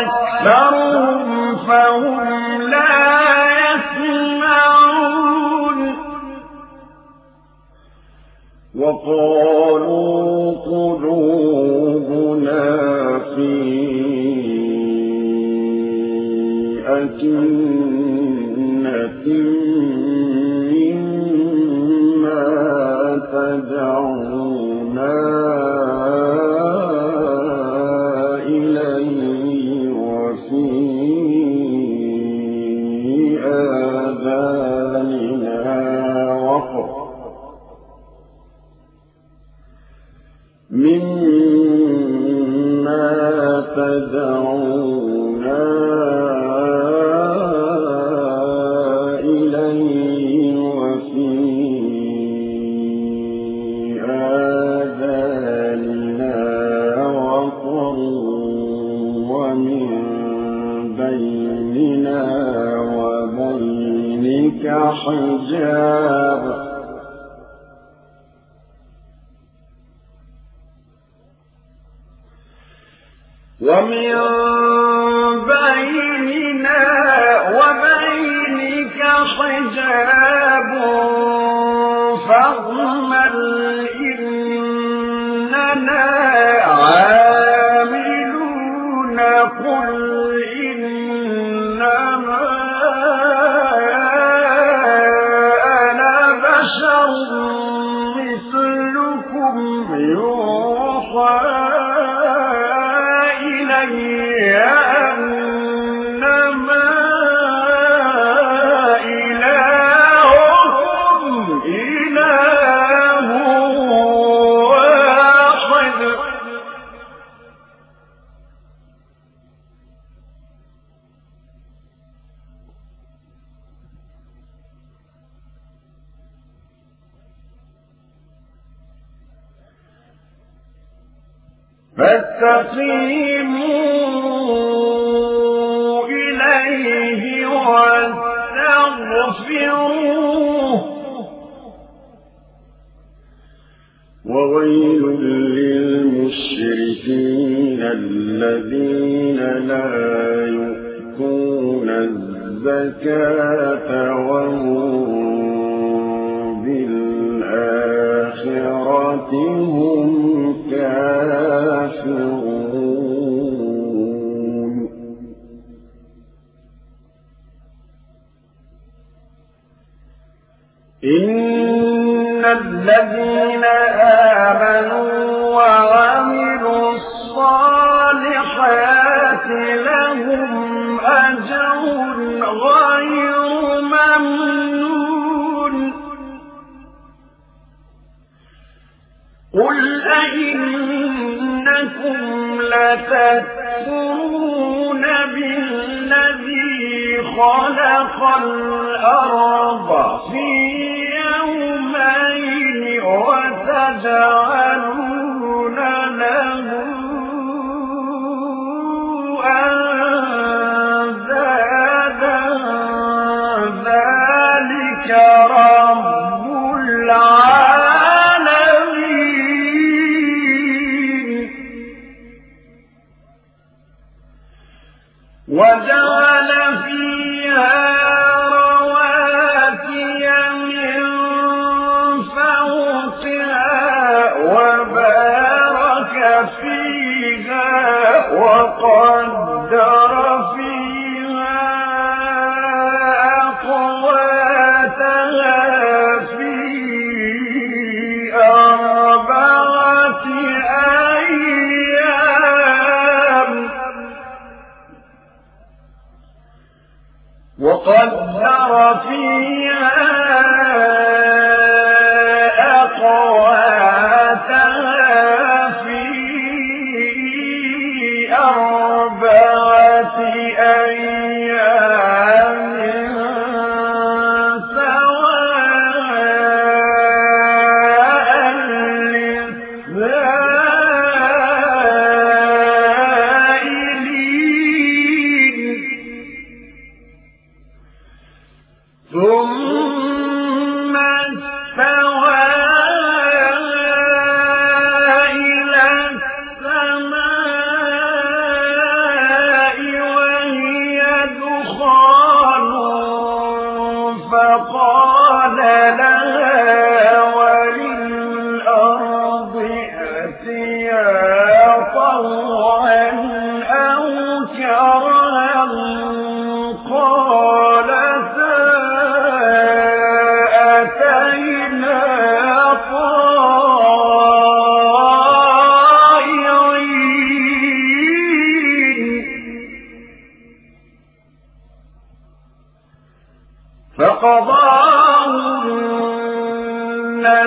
أكثرهم فهم لا يسمعون وقالوا قلوبنا في مما تدعون حجاب الأرض في يومين وتجرى وقدر فيها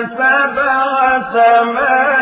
سبع سماوات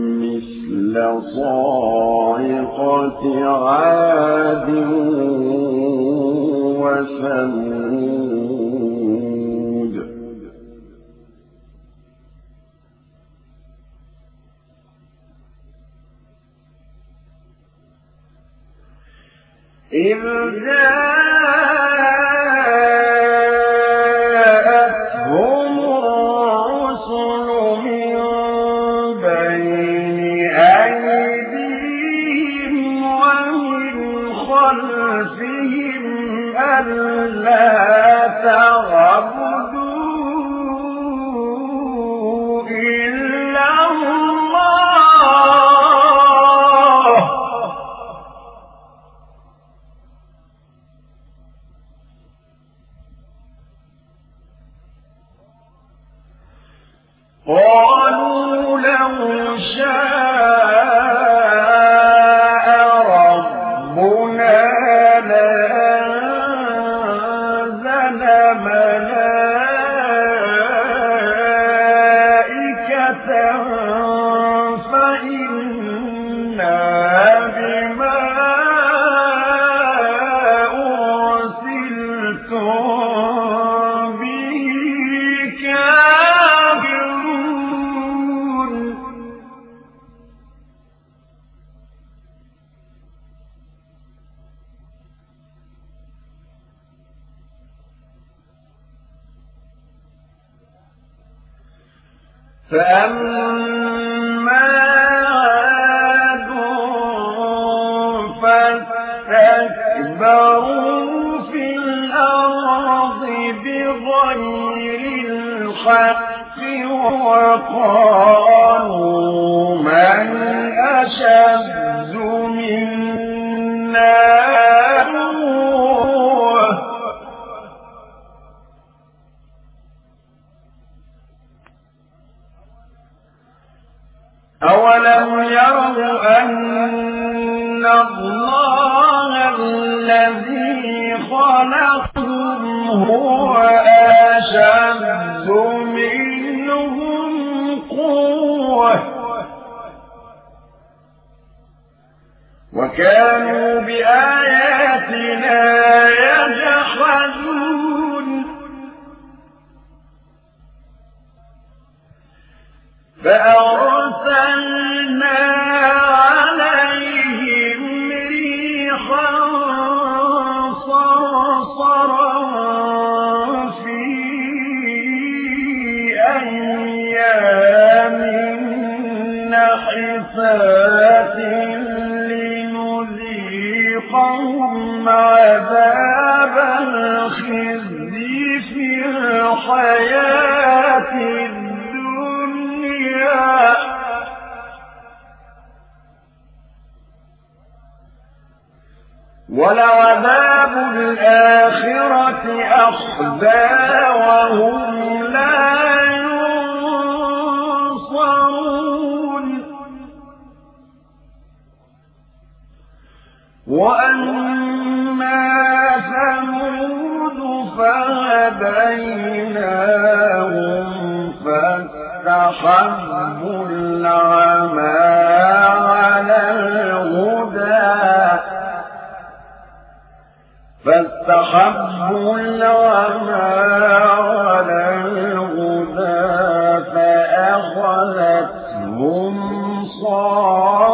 مثل صاعقة عاد وثمود. إذ ملائكة وكانوا بآياتنا الحياة الدنيا. ولعذاب الآخرة أخزى وهم وهديناهم فاستحبوا العمى على الهدى فاستحبوا العمى على الهدى فأخذتهم صاعقة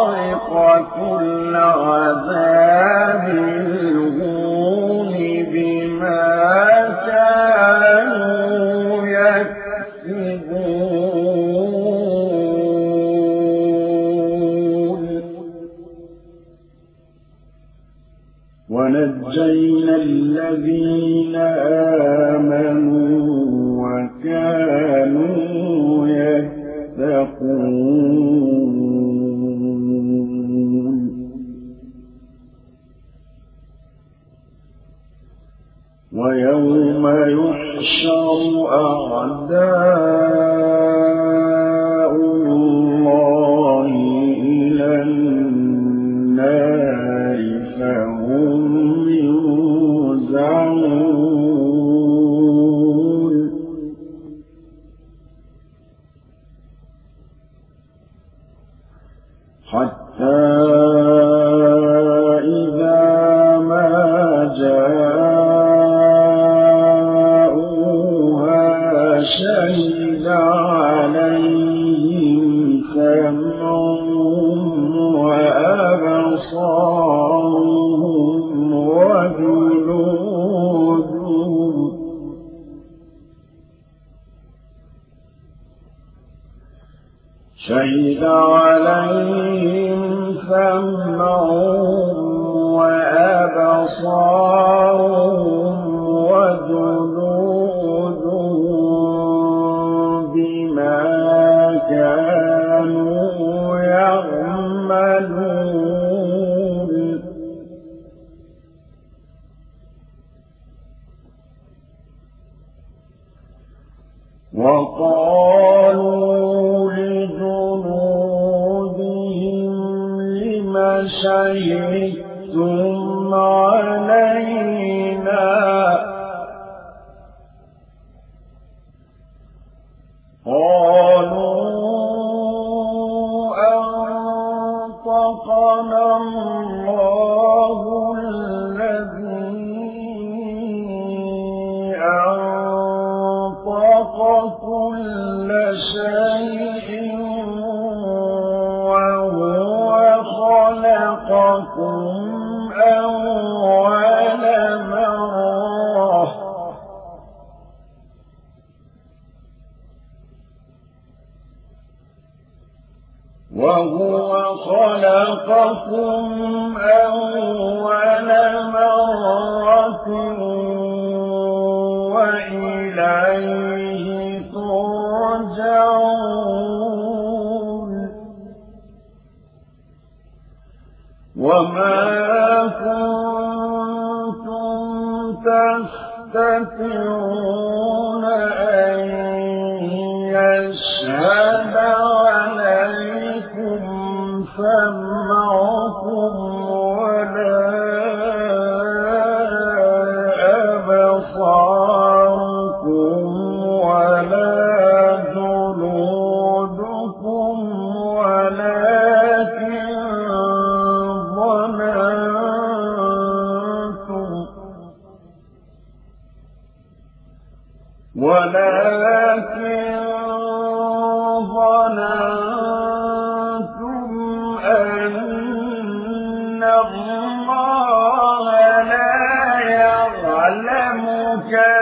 إلا عليك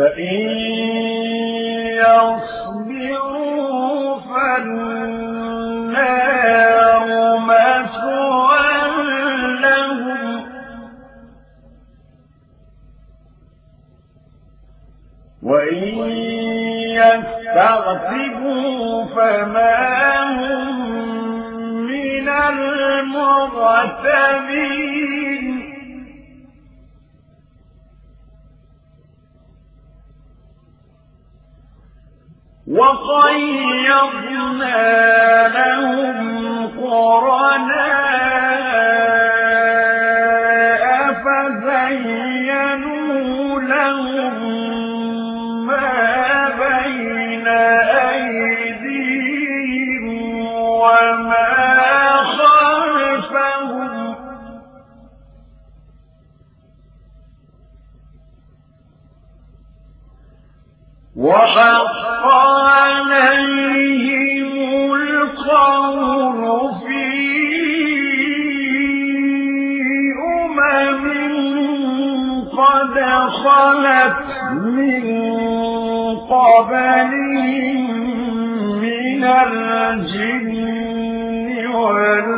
فإن يصبروا فالنار مثوى لهم. وإن يستغفروا فما هم من المغتبين وقيضنا لهم قرناء خلت من قبلهم من الجن والإنس.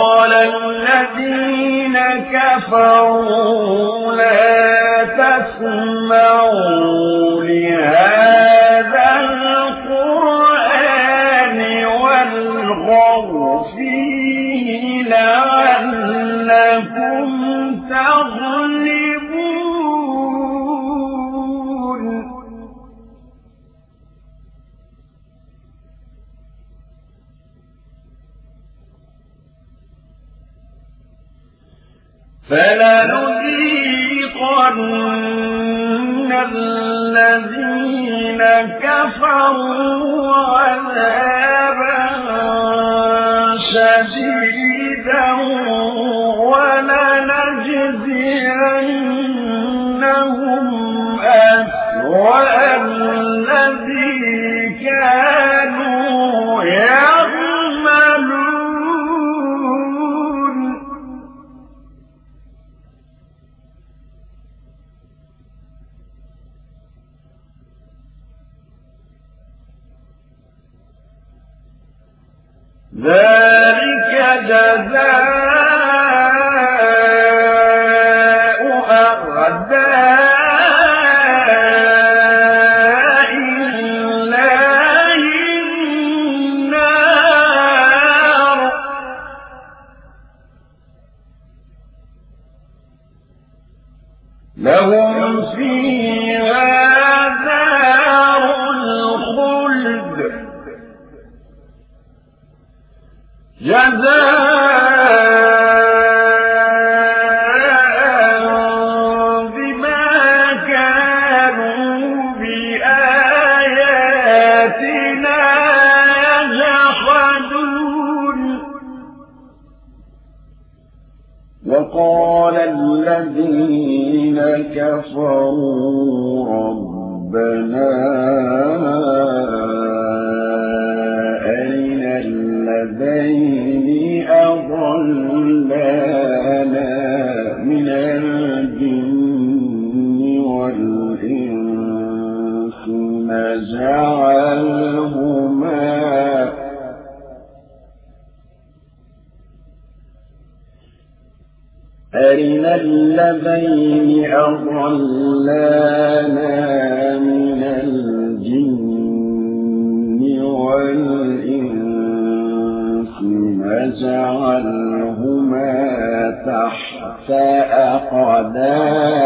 وقال الذين كفروا لا تسمعوا لهذا فلنذيقن الذين كفروا عذابا أعداء نجعلهما تحت أقدامنا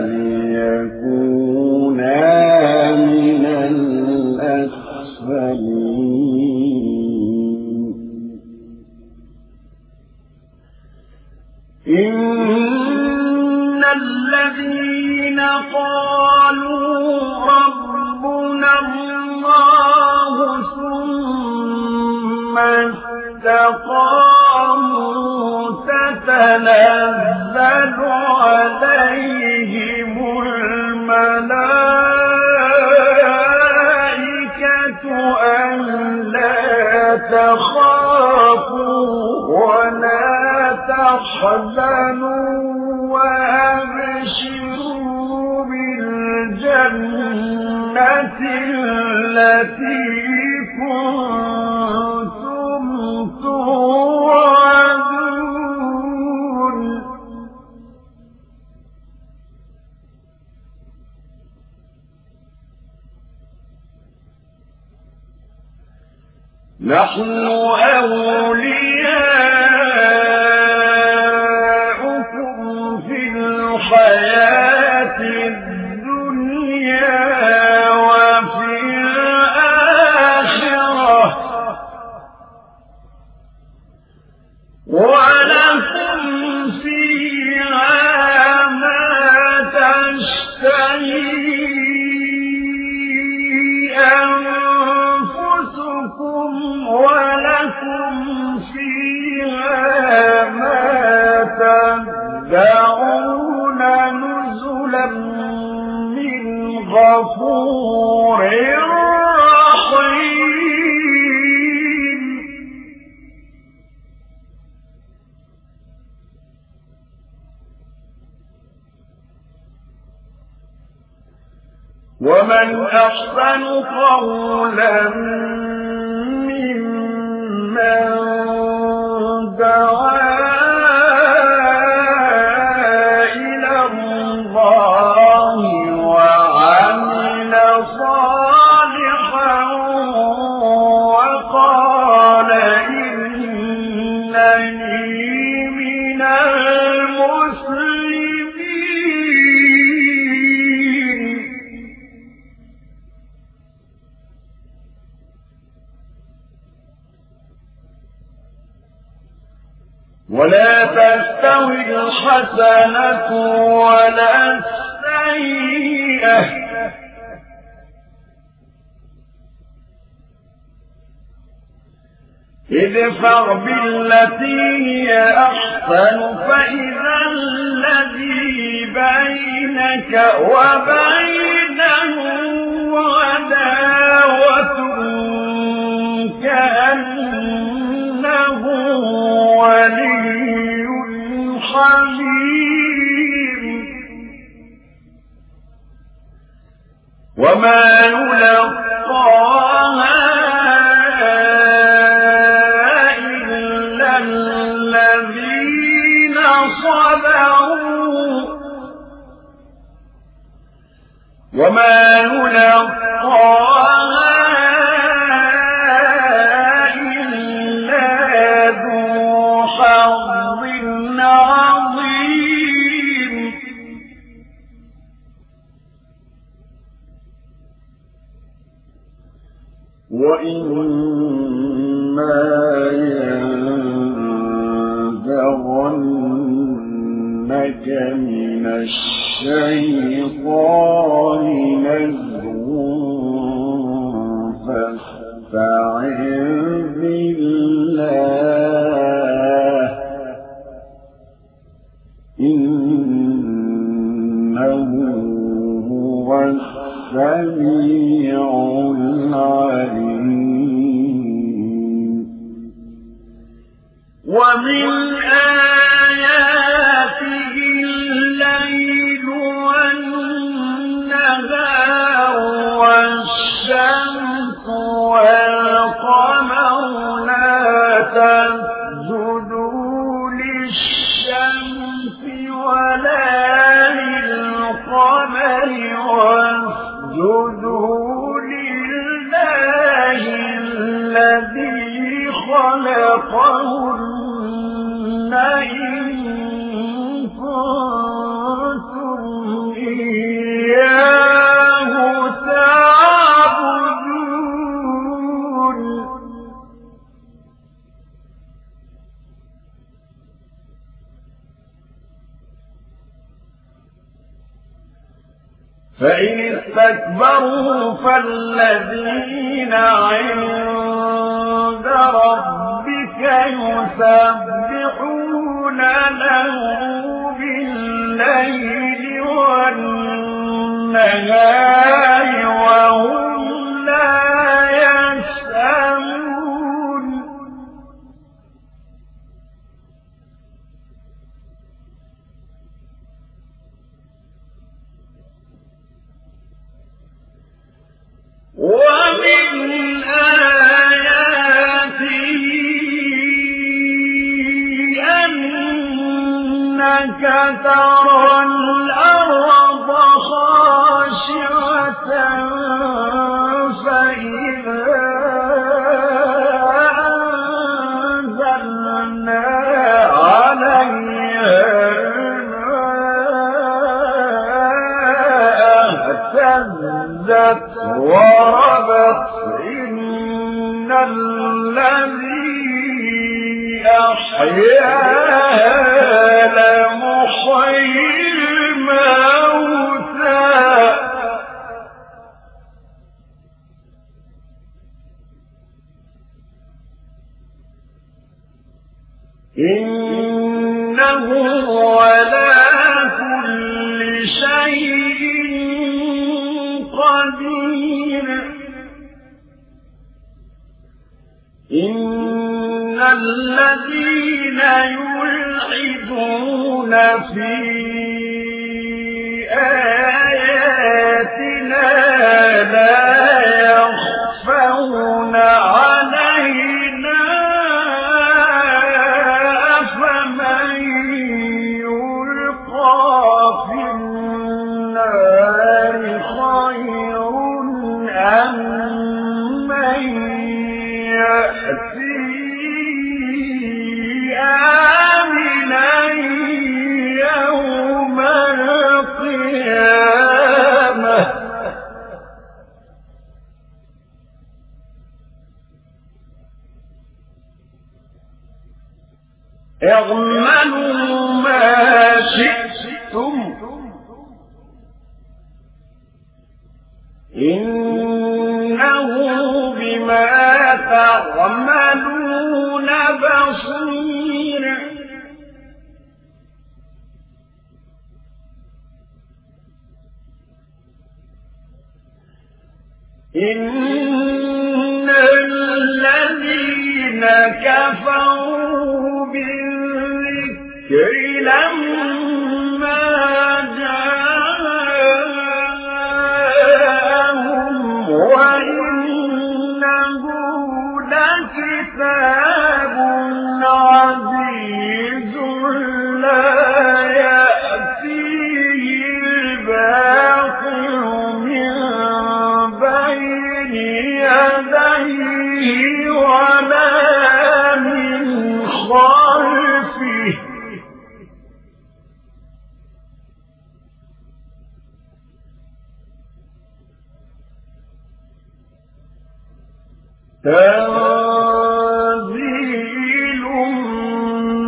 ليكونا تتنزل عليهم الملائكة ألا تخافوا ولا تحزنوا. نحن أولياء أحسن قولا ولا تستوي الحسنة ولا السيئة. ادفع بالتي هي أحسن فإذا الذي بينك وبينه عداوة وما يلقاها إلا الذين صبروا. وما وَإِمَّا يَنزَغَنَّكَ مِنَ الشَّيْطَانِ نَزْغٌ ومن فإن استكبروا فالذين عند ربك يسبحون له بالليل والنهار ترى الأرض خاشعة فإذا أنزلنا عليها اهتزت وربت إن الذي أحياها في إنه بما تعملون بصير. إن الذين كفروا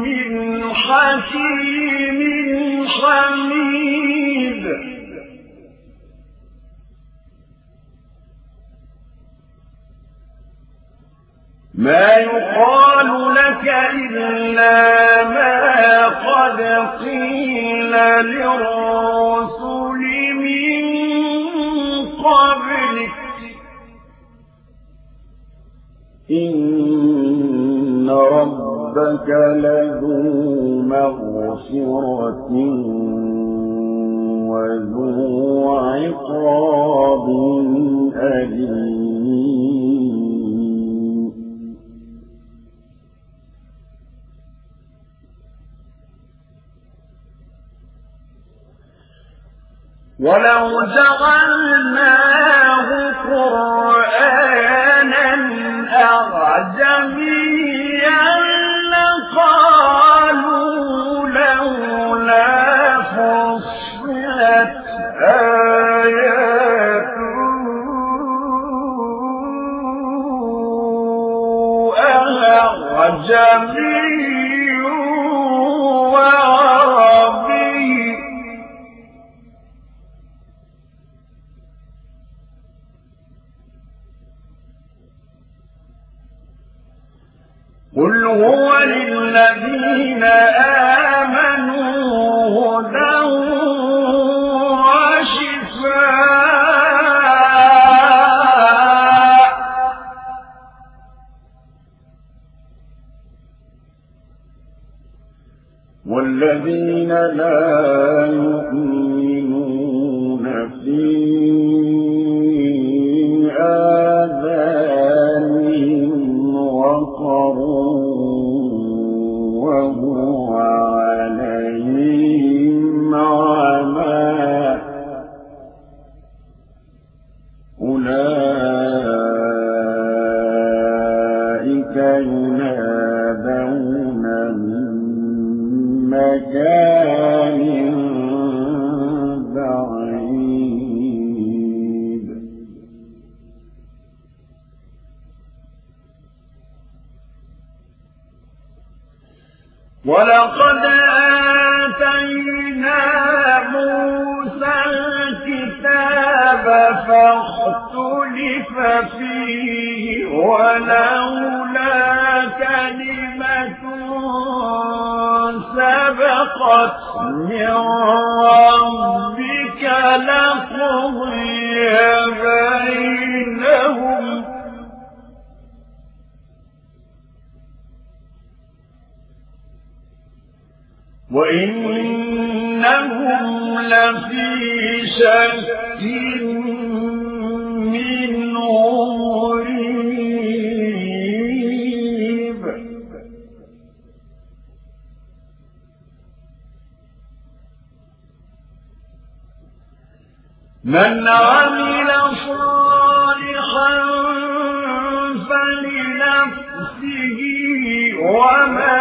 من حكيم حميد. ما يقال لك إلا ما قد قيل للرسل ربك لذو مغفرة وذو عقاب أليم ولو جعلناه قرآنا أعجميا أعجمي وعربي. قل هو للذين آمنوا وإنهم لفي شك منه مريب من عمل صالحا فلنفسه ومن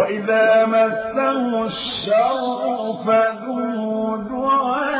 وإذا مسه الشر فذو دعاء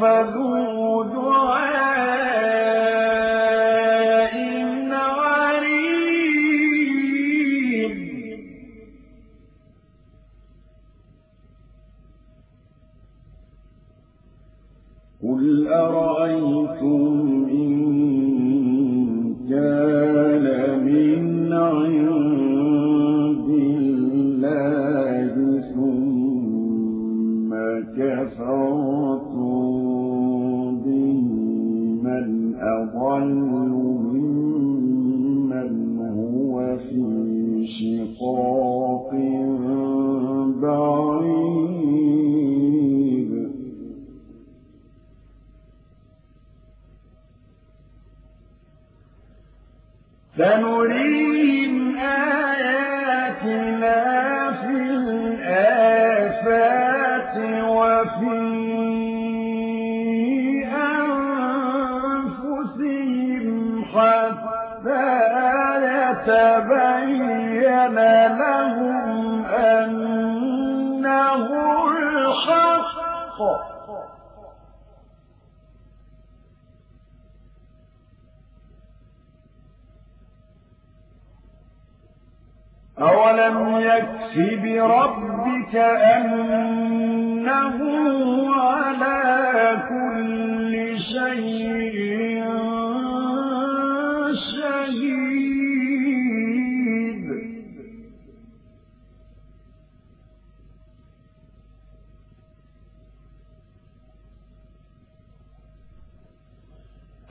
فذو دعاء غريب. قل أرأيتم إن كان من عند الله ثم كفرتم ضَلُّوا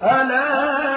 ألا